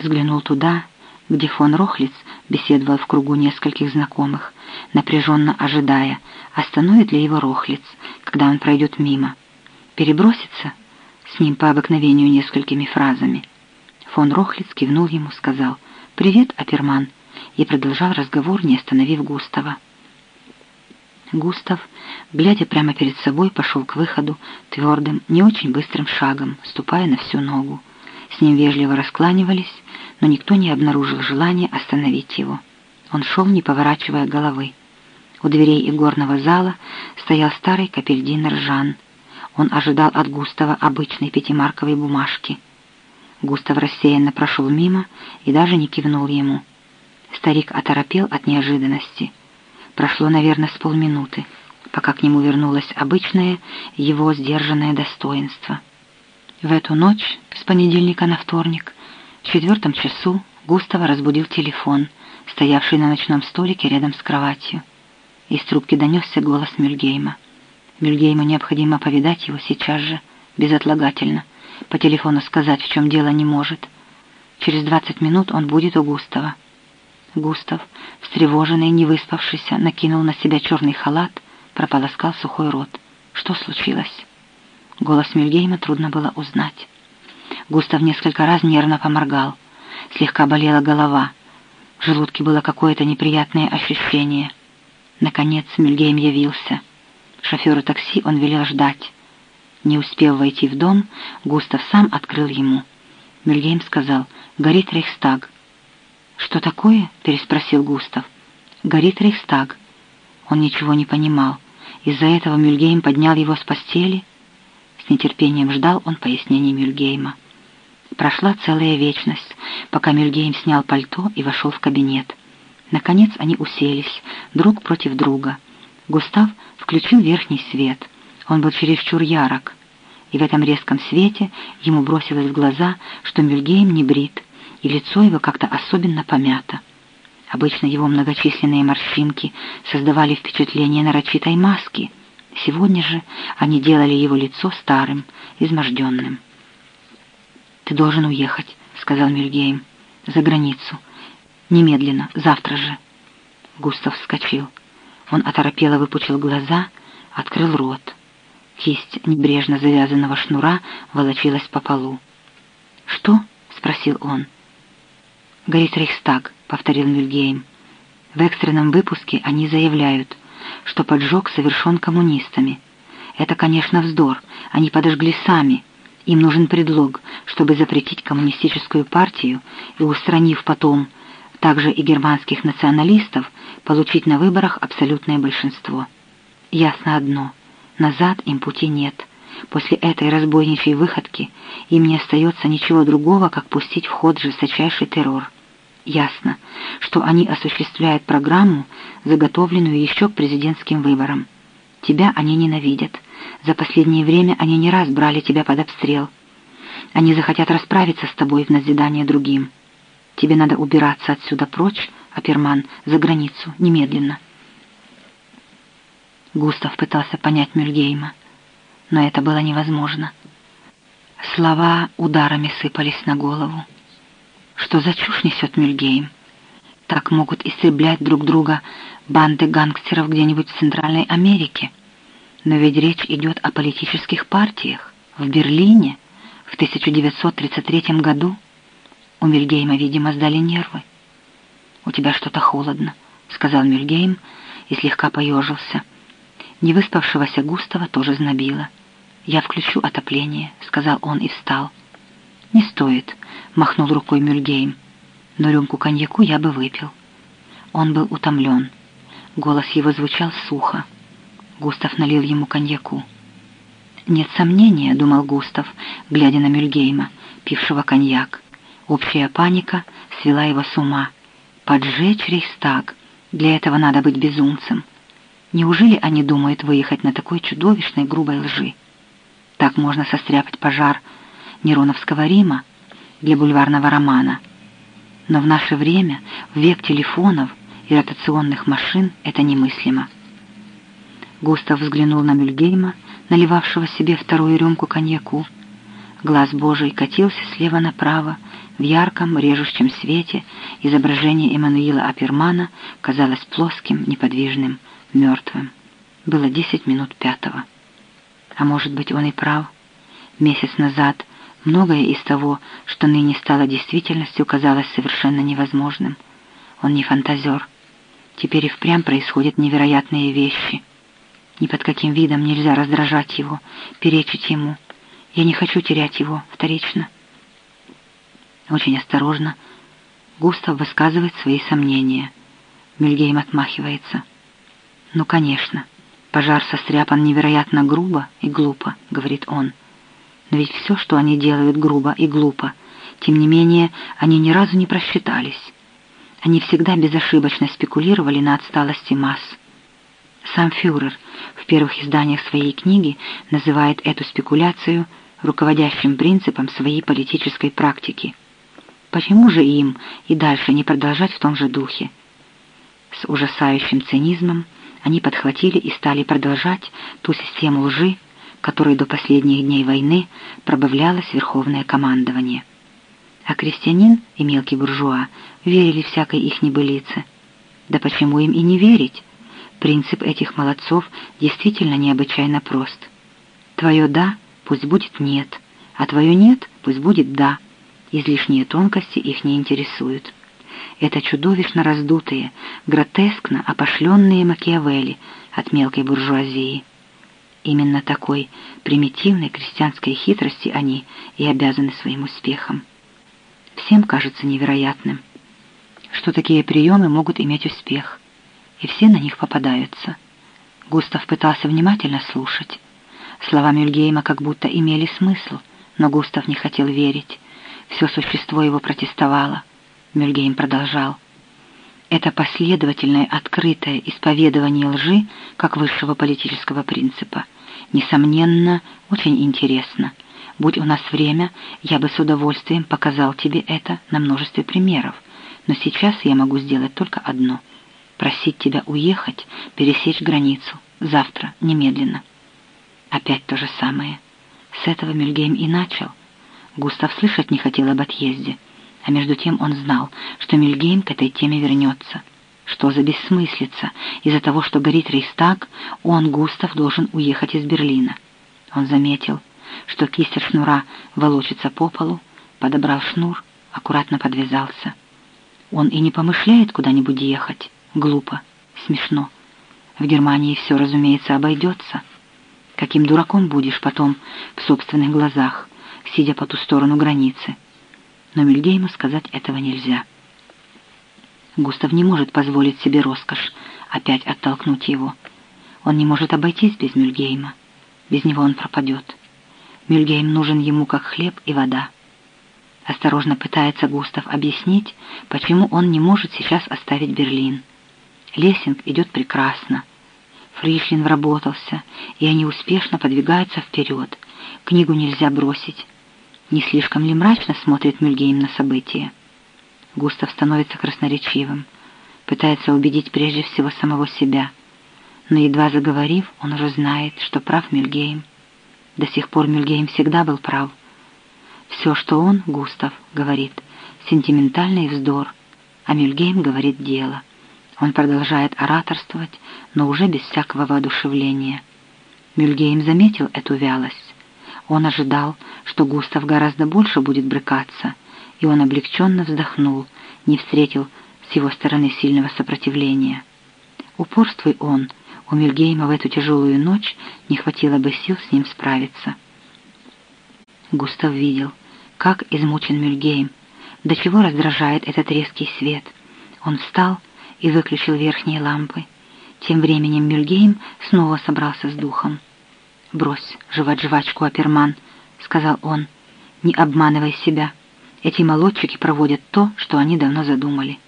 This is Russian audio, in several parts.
Взглянул туда, где фон Рохлиц беседовал в кругу нескольких знакомых, напряженно ожидая, остановит ли его Рохлиц, когда он пройдет мимо. Перебросится с ним по обыкновению несколькими фразами. Фон Рохлиц кивнул ему, сказал «Привет, Аперман», и продолжал разговор, не остановив Густава. Густав, глядя прямо перед собой, пошел к выходу твердым, не очень быстрым шагом, ступая на всю ногу. С ним вежливо раскланивались, но никто не обнаружил желания остановить его. Он шел, не поворачивая головы. У дверей игорного зала стоял старый капельдинер Жан. Он ожидал от Густава обычной пятимарковой бумажки. Густав рассеянно прошел мимо и даже не кивнул ему. Старик оторопел от неожиданности. Прошло, наверное, с полминуты, пока к нему вернулось обычное его сдержанное достоинство. В эту ночь, с понедельника на вторник, в четвертом часу Густава разбудил телефон, стоявший на ночном столике рядом с кроватью. Из трубки донесся голос Мюльгейма. Мюльгейму необходимо повидать его сейчас же, безотлагательно. По телефону сказать, в чем дело не может. Через двадцать минут он будет у Густава. Густав, встревоженный, не выспавшийся, накинул на себя черный халат, прополоскал сухой рот. Что случилось? Голос Мюльгейма трудно было узнать. Густав несколько раз нервно поморгал. Слегка болела голова. В желудке было какое-то неприятное ощущение. Наконец Мюльгейм явился. Шоферу такси он велел ждать. Не успев войти в дом, Густав сам открыл ему. Мюльгейм сказал «Горит Рейхстаг». «Что такое?» — переспросил Густав. «Горит Рейхстаг». Он ничего не понимал. Из-за этого Мюльгейм поднял его с постели. Нетерпением ждал он пояснений Мюльгейма. Прошла целая вечность, пока Мюльгейм снял пальто и вошел в кабинет. Наконец они уселись, друг против друга. Густав включил верхний свет. Он был чересчур ярок, и в этом резком свете ему бросилось в глаза, что Мюльгейм не брит, и лицо его как-то особенно помято. Обычно его многочисленные морщинки создавали впечатление нарочитой маски. Сегодня же они делали его лицо старым, изможденным. «Ты должен уехать», — сказал Мюльгейм, — «за границу. Немедленно, завтра же». Густав вскочил. Он оторопело выпучил глаза, открыл рот. Кисть небрежно завязанного шнура волочилась по полу. «Что?» — спросил он. «Горит Рейхстаг», — повторил Мюльгейм. В экстренном выпуске они заявляют, что поджог совершен коммунистами. Это, конечно, вздор. Они подожгли сами, им нужен предлог, чтобы запретить коммунистическую партию и, устранив потом также и германских националистов, получить на выборах абсолютное большинство. Ясно одно – назад им пути нет. После этой разбойничьей выходки им не остается ничего другого, как пустить в ход жесточайший террор. Ясно, что они осуществляют программу, заготовленную еще к президентским выборам. Тебя они ненавидят – за последнее время они не раз брали тебя под обстрел. Они захотят расправиться с тобой в назидание другим. Тебе надо убираться отсюда прочь, Аперман, за границу, немедленно. Густав пытался понять Мюльгейма, но это было невозможно. Слова ударами сыпались на голову. Что за чушь несет Мюльгейм? Так могут истреблять друг друга банды гангстеров где-нибудь в Центральной Америке. Но ведь речь идет о политических партиях. В Берлине в 1933 году у Мильгейма, видимо, сдали нервы. «У тебя что-то холодно», — сказал Мильгейм и слегка поежился. Невыспавшегося Густава тоже знобило. «Я включу отопление», — сказал он и встал. «Не стоит», — махнул рукой Мюльгейм. «Но рюмку коньяку я бы выпил». Он был утомлен. Голос его звучал сухо. Густав налил ему коньяку. «Нет сомнения», — думал Густав, глядя на Мюльгейма, пившего коньяк. Общая паника свела его с ума. «Поджечь Рейхстаг. Для этого надо быть безумцем. Неужели они думают выехать на такой чудовищной грубой лжи? Так можно состряпать пожар Нероновского Рима для бульварного романа. Но в наше время, в век телефонов и ротационных машин, это немыслимо». Густав взглянул на Мюльгейма, наливавшего себе вторую рюмку коньяку. Глаз Божий катился слева направо, В ярком, режущем свете изображение Эммануила Апермана казалось плоским, неподвижным, мертвым. Было десять минут пятого. А может быть, он и прав. Месяц назад многое из того, что ныне стало действительностью, казалось совершенно невозможным. Он не фантазер. Теперь и впрямь происходят невероятные вещи. Ни под каким видом нельзя раздражать его, перечить ему. Я не хочу терять его вторично. Очень осторожно Густав высказывает свои сомнения. Мильгейм отмахивается. «Ну, конечно, пожар состряпан невероятно грубо и глупо», — говорит он. «Но ведь все, что они делают грубо и глупо, тем не менее они ни разу не просчитались. Они всегда безошибочно спекулировали на отсталости масс. Сам фюрер в первых изданиях своей книги называет эту спекуляцию руководящим принципом своей политической практики — Почему же им и дальше не продолжать в том же духе? С ужасающим цинизмом они подхватили и стали продолжать ту систему лжи, которой до последних дней войны пробавлялось верховное командование. А крестьянин и мелкий буржуа верили всякой их небылице. Да почему им и не верить? Принцип этих молодцов действительно необычайно прост. Твое «да» пусть будет «нет», а твое «нет» пусть будет «да». Излишние тонкости их не интересуют. Это чудовищно раздутые, гротескно опошленные Макиавелли от мелкой буржуазии. Именно такой примитивной крестьянской хитрости они и обязаны своим успехом. Всем кажется невероятным, что такие приемы могут иметь успех, и все на них попадаются. Густав пытался внимательно слушать. Слова Мюльгейма как будто имели смысл, но Густав не хотел верить. Все существо его протестовало. Мюльгейм продолжал. Это последовательное, открытое исповедование лжи как высшего политического принципа. Несомненно, очень интересно. Будь у нас время, я бы с удовольствием показал тебе это на множестве примеров. Но сейчас я могу сделать только одно — просить тебя уехать, пересечь границу. Завтра, немедленно. Опять то же самое. С этого Мюльгейм и начал. Густав слышать не хотел об отъезде, а между тем он знал, что Мильгейм к этой теме вернется. Что за бессмыслица? Из-за того, что горит Рейстаг, он, Густав, должен уехать из Берлина. Он заметил, что кистер шнура волочится по полу, подобрал шнур, аккуратно подвязался. Он и не помышляет куда-нибудь ехать. Глупо, смешно. В Германии все, разумеется, обойдется. Каким дураком будешь потом в собственных глазах сидя по ту сторону границы. Но Мильгейму сказать этого нельзя. Густав не может позволить себе роскошь опять оттолкнуть его. Он не может обойтись без Мюльгейма. Без него он пропадет. Мюльгейм нужен ему как хлеб и вода. Осторожно пытается Густав объяснить, почему он не может сейчас оставить Берлин. Лессинг идет прекрасно. Фришлин вработался, и они успешно подвигаются вперед. Книгу нельзя бросить. Не слишком ли мрачно смотрит Мюльгейм на события? Густав становится красноречивым, пытается убедить прежде всего самого себя. Но едва заговорив, он уже знает, что прав Мюльгейм. До сих пор Мюльгейм всегда был прав. Все, что он, Густав, говорит, сентиментальный вздор, а Мюльгейм говорит дело. Он продолжает ораторствовать, но уже без всякого воодушевления. Мюльгейм заметил эту вялость. Он ожидал, что Густав гораздо больше будет брыкаться, и он облегченно вздохнул, не встретил с его стороны сильного сопротивления. Упорствуй он, у Мильгейма в эту тяжелую ночь не хватило бы сил с ним справиться. Густав видел, как измучен Мюльгейм, до чего раздражает этот резкий свет. Он встал и выключил верхние лампы. Тем временем Мюльгейм снова собрался с духом. «Брось жевать жвачку, Аперман», — сказал он. «Не обманывай себя. Эти молодчики проводят то, что они давно задумали.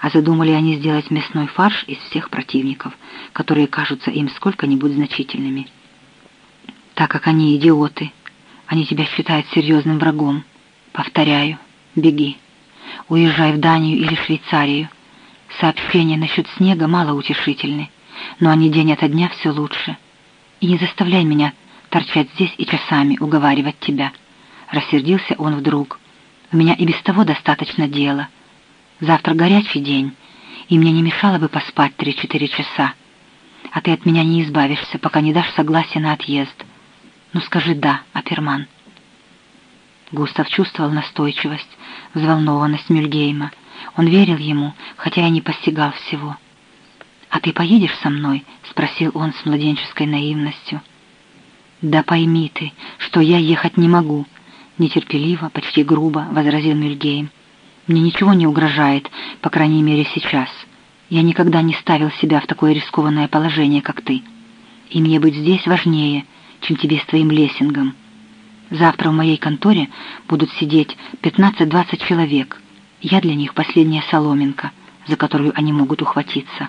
А задумали они сделать мясной фарш из всех противников, которые кажутся им сколько-нибудь значительными. Так как они идиоты, они тебя считают серьезным врагом. Повторяю, беги. Уезжай в Данию или Швейцарию. Сообщения насчет снега мало утешительны, но они день ото дня все лучше». И не заставляй меня торчать здесь и часами уговаривать тебя. Рассердился он вдруг. У меня и без того достаточно дела. Завтра горячий день, и мне не мешало бы поспать три-четыре часа. А ты от меня не избавишься, пока не дашь согласия на отъезд. Ну скажи «да», Аперман. Густав чувствовал настойчивость, взволнованность Мюльгейма. Он верил ему, хотя и не постигал всего. «А ты поедешь со мной?» — спросил он с младенческой наивностью. «Да пойми ты, что я ехать не могу», — нетерпеливо, почти грубо возразил Мюльгейм. «Мне ничего не угрожает, по крайней мере сейчас. Я никогда не ставил себя в такое рискованное положение, как ты. И мне быть здесь важнее, чем тебе с твоим лессингом. Завтра в моей конторе будут сидеть 15-20 человек. Я для них последняя соломинка, за которую они могут ухватиться».